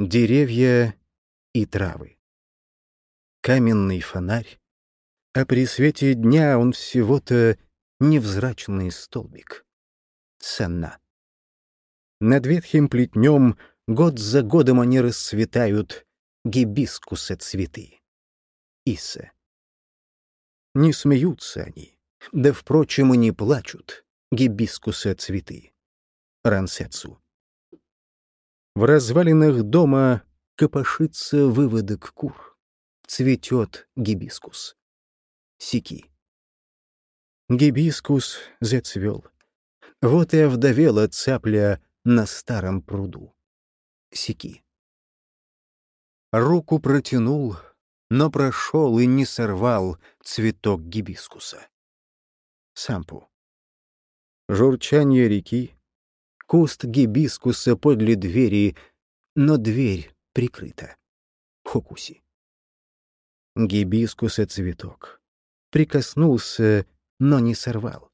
Деревья и травы. Каменный фонарь, а при свете дня он всего-то невзрачный столбик. Сенна. Над ветхим плетнем год за годом они расцветают, гибискусы цветы. Иса. Не смеются они, да, впрочем, и не плачут, гибискусы цветы. Рансецу. В развалинах дома копошится выводок кур. Цветет гибискус. Сики. Гибискус зацвел. Вот и овдовела цапля на старом пруду. Сики. Руку протянул, но прошел и не сорвал цветок гибискуса. Сампу. Журчание реки, куст гибискуса подле двери, но дверь прикрыта. Хокуси. Гибискуса цветок. Прикоснулся, но не сорвал.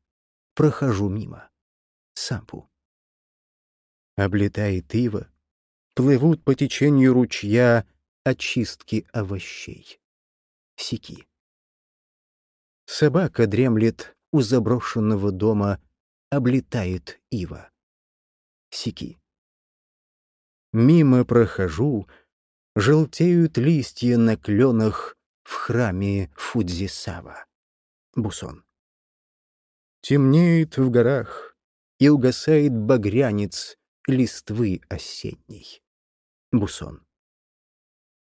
Прохожу мимо. Сампу. Облетает ива, плывут по течению ручья очистки овощей. Сики. Собака дремлет у заброшенного дома, облетает ива. Сики. Мимо прохожу, желтеют листья на кленах в храме Фудзисава. Бусон. Темнеет в горах и угасает багрянец листвы осенней. Бусон.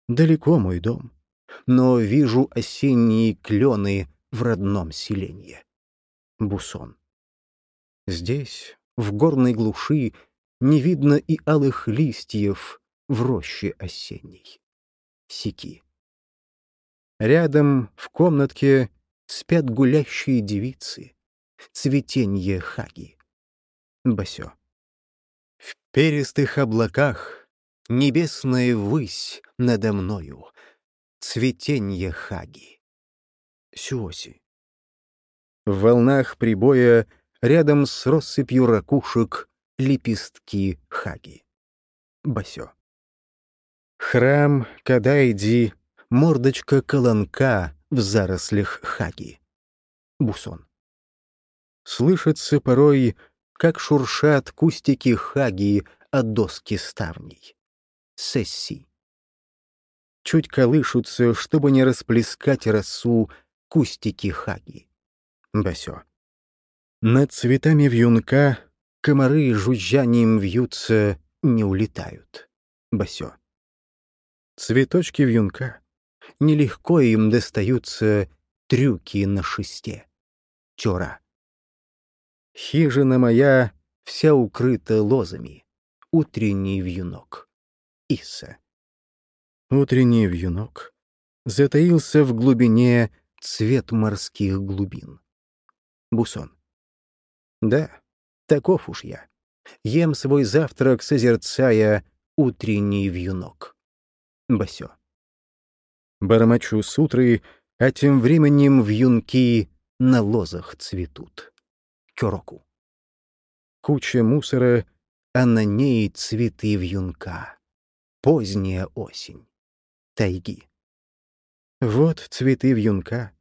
Далеко мой дом, но вижу осенние клены в родном селении. Бусон. Здесь, в горной глуши, не видно и алых листьев в роще осенней. Сики. Рядом, в комнатке, спят гулящие девицы, цветенье хаги. Басё. В перистых облаках небесная высь надо мною, цветенье хаги. Сюоси. В волнах прибоя рядом с россыпью ракушек лепестки хаги. Басё. Храм Кадайди, мордочка колонка в зарослях хаги. Бусон. Слышится порой, как шуршат кустики хаги от доски ставней. Сесси. Чуть колышутся, чтобы не расплескать росу, кустики хаги. Басё. Над цветами вьюнка Комары жужжанием вьются, не улетают. Басё. Цветочки вьюнка. Нелегко им достаются трюки на шесте. Тёра. Хижина моя вся укрыта лозами. Утренний вьюнок. Иса. Утренний вьюнок затаился в глубине цвет морских глубин. Бусон. Да, Таков уж я. Ем свой завтрак, созерцая утренний вьюнок. Басё. Бормочу с утры, а тем временем вьюнки на лозах цветут. Кёроку. Куча мусора, а на ней цветы вьюнка. Поздняя осень. Тайги. Вот цветы вьюнка,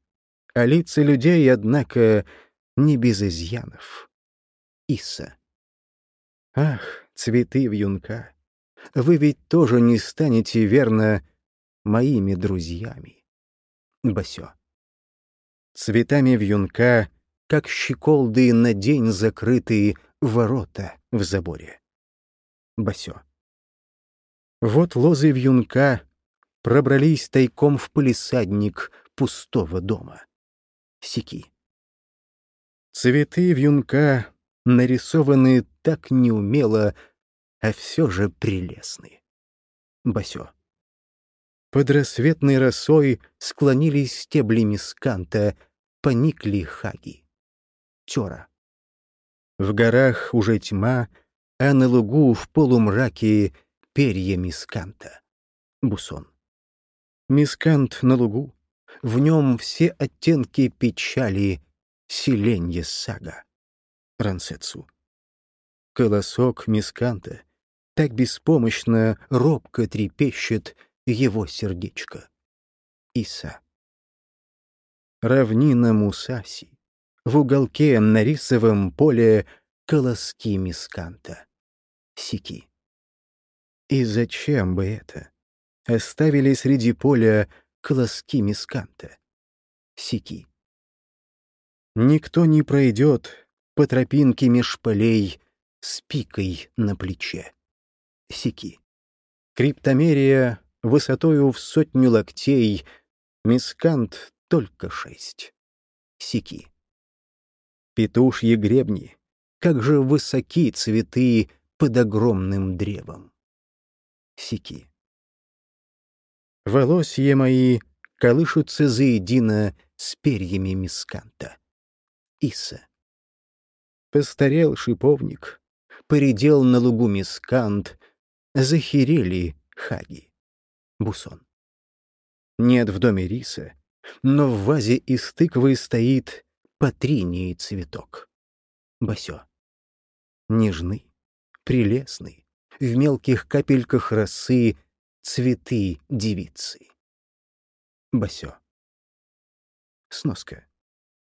а лица людей, однако, не без изъянов. Иса. Ах, цветы вьюнка, вы ведь тоже не станете, верно, моими друзьями. Басё. Цветами вьюнка, как щеколды на день закрытые ворота в заборе. Басё. Вот лозы вьюнка пробрались тайком в полисадник пустого дома. Сики. Цветы вьюнка нарисованы так неумело, а все же прелестны. Басё. Под рассветной росой склонились стебли мисканта, поникли хаги. Тёра. В горах уже тьма, а на лугу в полумраке перья мисканта. Бусон. Мискант на лугу, в нем все оттенки печали, селенье сага. Рансетсу. Колосок мисканта, так беспомощно, робко трепещет его сердечко. Иса. Равнина Мусаси. В уголке на рисовом поле колоски мисканта. Сики. И зачем бы это? Оставили среди поля колоски мисканта. Сики. Никто не пройдет по тропинке меж полей с пикой на плече. Сики. Криптомерия высотою в сотню локтей, мискант только шесть. Сики. Петушьи гребни, как же высоки цветы под огромным древом. Сики. Волосья мои колышутся заедино с перьями мисканта. Иса. Постарел шиповник, поредел на лугу мискант, захерели хаги. Бусон. Нет в доме риса, но в вазе из тыквы стоит патриний цветок. Басё. Нежный, прелестный, в мелких капельках росы цветы девицы. Басё. Сноска.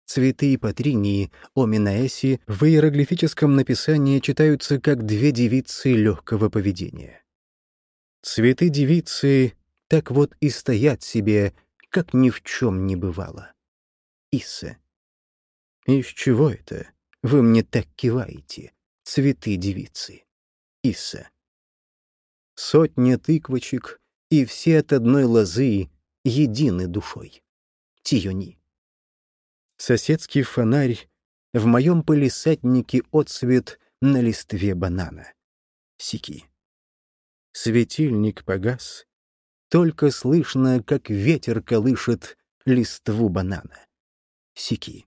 Цветы патринии Оминаэси в иероглифическом написании читаются как две девицы легкого поведения. Цветы девицы так вот и стоят себе, как ни в чем не бывало. Исса. Из чего это вы мне так киваете, цветы девицы? Исса. Сотня тыквочек, и все от одной лозы едины душой. Тиони. Соседский фонарь, в моем полисаднике отцвет на листве банана. Сики. Светильник погас, только слышно, как ветер колышет листву банана. Сики.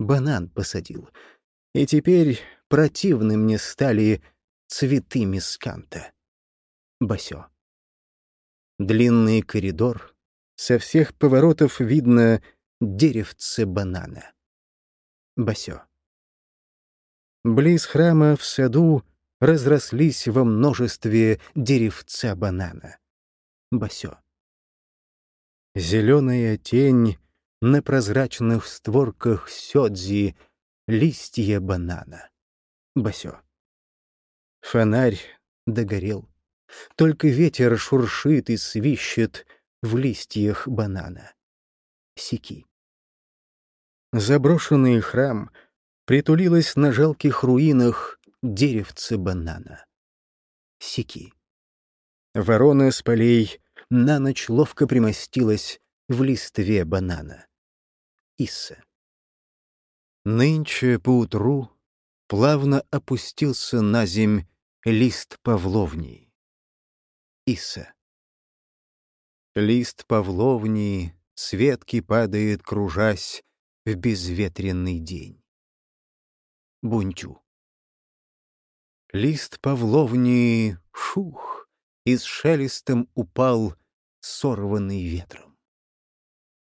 Банан посадил, и теперь противны мне стали цветы мисканта. Басё. Длинный коридор, со всех поворотов видно деревце банана. Басё. Близ храма в саду разрослись во множестве деревца банана. Басё. Зеленая тень на прозрачных створках сёдзи, листья банана. Басё. Фонарь догорел. Только ветер шуршит и свищет в листьях банана. Сики. Заброшенный храм притулилось на жалких руинах деревце банана. Сики. Ворона с полей на ночь ловко примостилась в листве банана. Исса. Нынче поутру плавно опустился на земь лист павловнии. Исса. Лист павловнии с ветки падает, кружась, в безветренный день. Бунтю. Лист павловни шух, и с шелестом упал, сорванный ветром.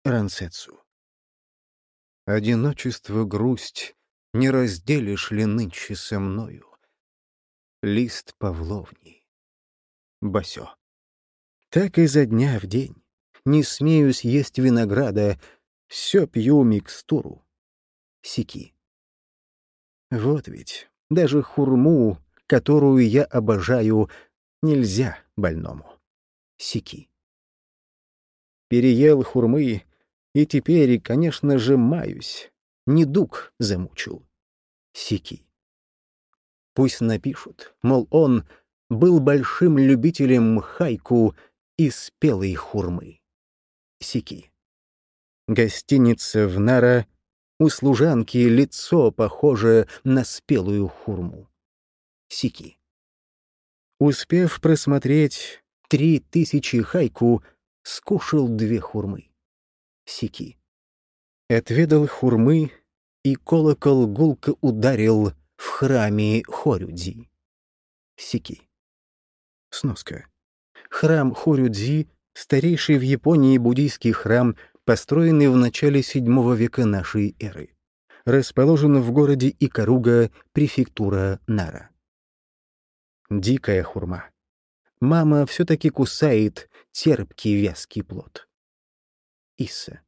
Рансецу. Одиночество, грусть не разделишь ли нынче со мною? Лист павловни. Басё. Так изо дня в день не смею съесть винограда, все пью микстуру. Сики. Вот ведь, даже хурму, которую я обожаю, нельзя больному. Сики. Переел хурмы, и теперь, конечно же, маюсь. Недуг замучил. Сики. Пусть напишут, мол, он был большим любителем хайку и спелой хурмы. Сики. Гостиница в Нара, у служанки лицо похоже на спелую хурму. Сики. Успев просмотреть три тысячи хайку, скушал две хурмы. Сики. Отведал хурмы, и колокол гулко ударил в храме Хорюдзи. Сики. Сноска. Храм Хорюдзи старейший в Японии буддийский храм, построенный в начале VII века нашей эры. Расположен в городе Икаруга, префектура Нара. Дикая хурма. Мама все-таки кусает терпкий вязкий плод. Иса.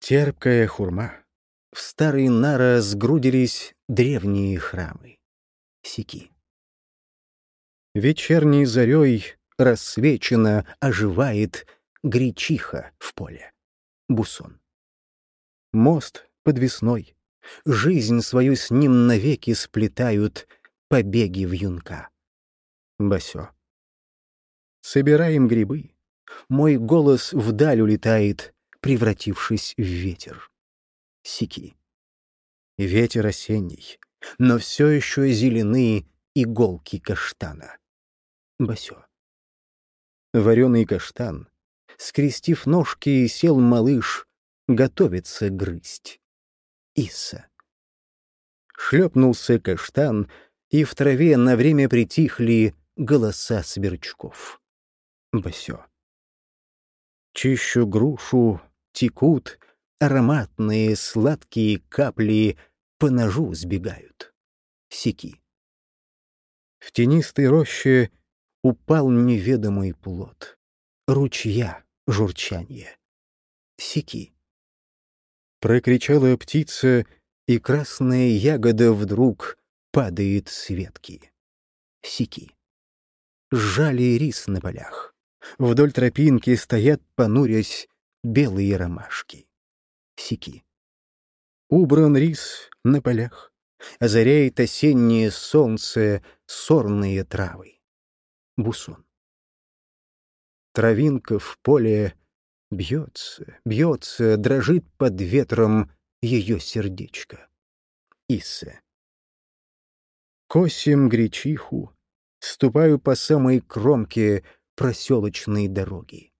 Терпкая хурма. В старый нара сгрудились древние храмы. Сики. Вечерней зарей рассвечено оживает гречиха в поле. Бусон. Мост подвесной. Жизнь свою с ним навеки сплетают побеги в юнка. Басё. Собираем грибы. Мой голос вдаль улетает, превратившись в ветер. Сики. Ветер осенний, но все еще зелены иголки каштана. Басё. Вареный каштан. Скрестив ножки, сел малыш, готовится грызть. Иса. Шлепнулся каштан, и в траве на время притихли голоса сверчков. Басё. Чищу грушу, текут, ароматные сладкие капли по ножу сбегают. Сики. В тенистой роще упал неведомый плод. Ручья журчанье. Сики. Прокричала птица, и красная ягода вдруг падает с ветки. Сики. Сжали рис на полях. Вдоль тропинки стоят, понурясь, белые ромашки. Сики. Убран рис на полях. Озаряет осеннее солнце сорные травы. Бусон. Травинка в поле бьется, бьется, дрожит под ветром ее сердечко. Иссе. Косим гречиху, ступаю по самой кромке проселочной дороги.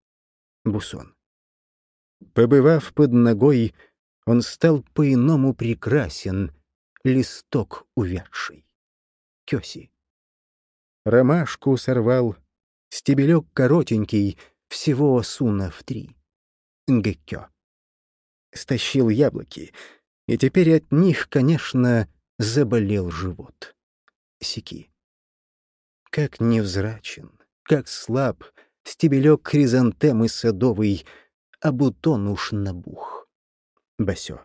Бусон. Побывав под ногой, он стал по-иному прекрасен, листок увядший. Кёси. Ромашку сорвал, стебелек коротенький, всего суна в три. Геккё. Стащил яблоки, и теперь от них, конечно, заболел живот. Сики. Как невзрачен, как слаб, стебелек хризантемы садовый, а бутон уж набух. Басё.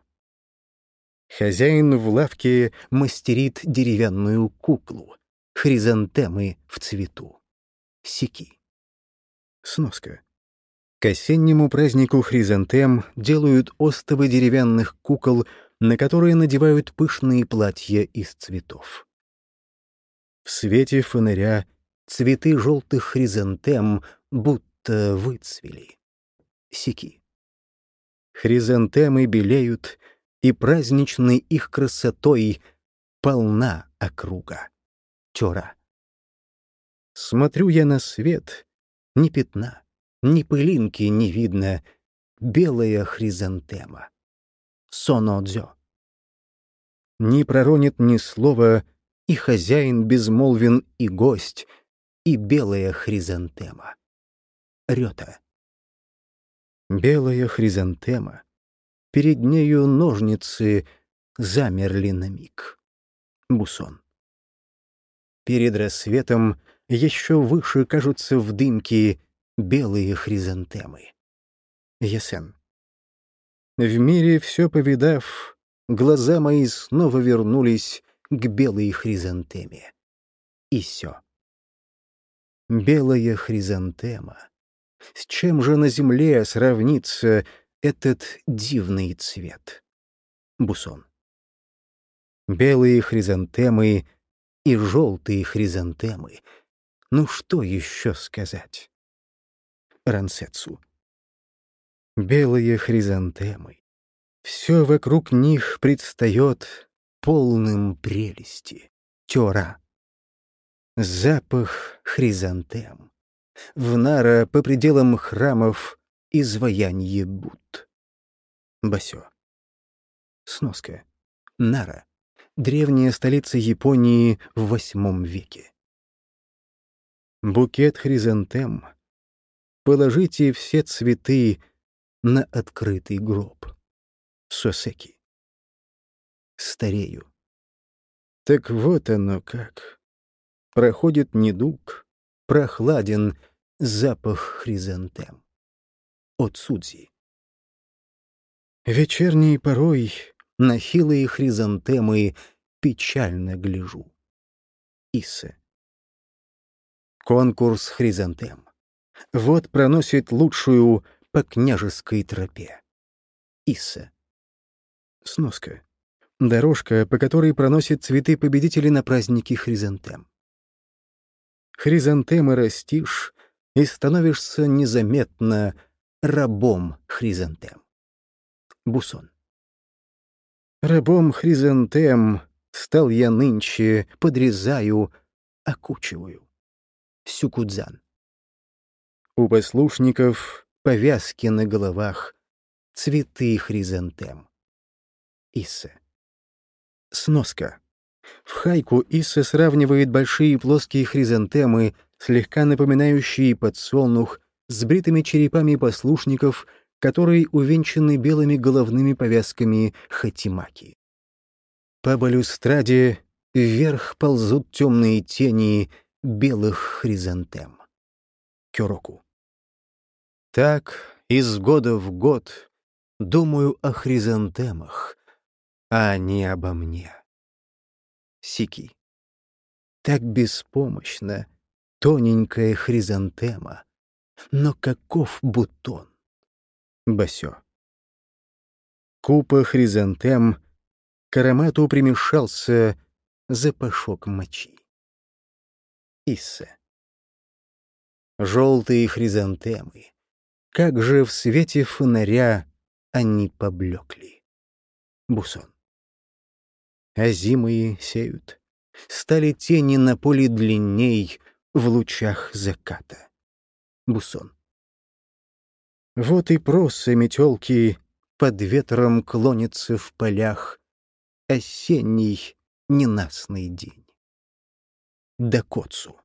Хозяин в лавке мастерит деревянную куклу, хризантемы в цвету. Сики. Сноска. К осеннему празднику хризантем делают остовы деревянных кукол, на которые надевают пышные платья из цветов. В свете фонаря цветы желтых хризантем будто выцвели. Сики. Хризантемы белеют, и праздничной их красотой полна округа. Тёра. Смотрю я на свет, ни пятна, ни пылинки не видно, белая хризантема. Сонодзё. Не проронит ни слова и хозяин безмолвен, и гость, и белая хризантема. Рёта. Белая хризантема. Перед нею ножницы замерли на миг. Бусон. Перед рассветом еще выше кажутся в дымке белые хризантемы. Ясен. В мире все повидав, глаза мои снова вернулись к белой хризантеме. И все. Белая хризантема. С чем же на земле сравнится этот дивный цвет? Бусон. Белые хризантемы и желтые хризантемы. Ну что еще сказать? Рансецу. Белые хризантемы. Все вокруг них предстает полным прелести. Тера. Запах хризантем. В Нара по пределам храмов изваяние Будд. Басё. Сноска. Нара. Древняя столица Японии в восьмом веке. Букет хризантем. Положите все цветы на открытый гроб. Сосеки. Старею. Так вот оно как. проходит недуг, прохладен запах хризантем. От Судзи. Вечерней порой на хилые хризантемы печально гляжу. Иссе. Конкурс хризантем. Вот проносит лучшую по княжеской тропе. Исса. Сноска. Дорожка, по которой проносят цветы победители на праздники хризантем. Хризантемы растишь и становишься незаметно рабом хризантем. Бусон. Рабом хризантем стал я нынче, подрезаю, окучиваю. Сюкудзан. У послушников повязки на головах, цветы хризантем. Иссе. Сноска. В хайку Исса сравнивает большие плоские хризантемы, слегка напоминающие подсолнух, с бритыми черепами послушников, которые увенчаны белыми головными повязками хатимаки. По балюстраде вверх ползут темные тени белых хризантем. Кюроку. Так из года в год думаю о хризантемах, а не обо мне. Сики. Так беспомощно тоненькая хризантема, но каков бутон? Басё. Купа хризантем к аромату примешался запашок мочи. Исса. Желтые хризантемы. Как же в свете фонаря они поблекли. Бусон. А зимы сеют. Стали тени на поле длинней в лучах заката. Бусон. Вот и просы метелки под ветром клонятся в полях. Осенний ненастный день. Дакоцу.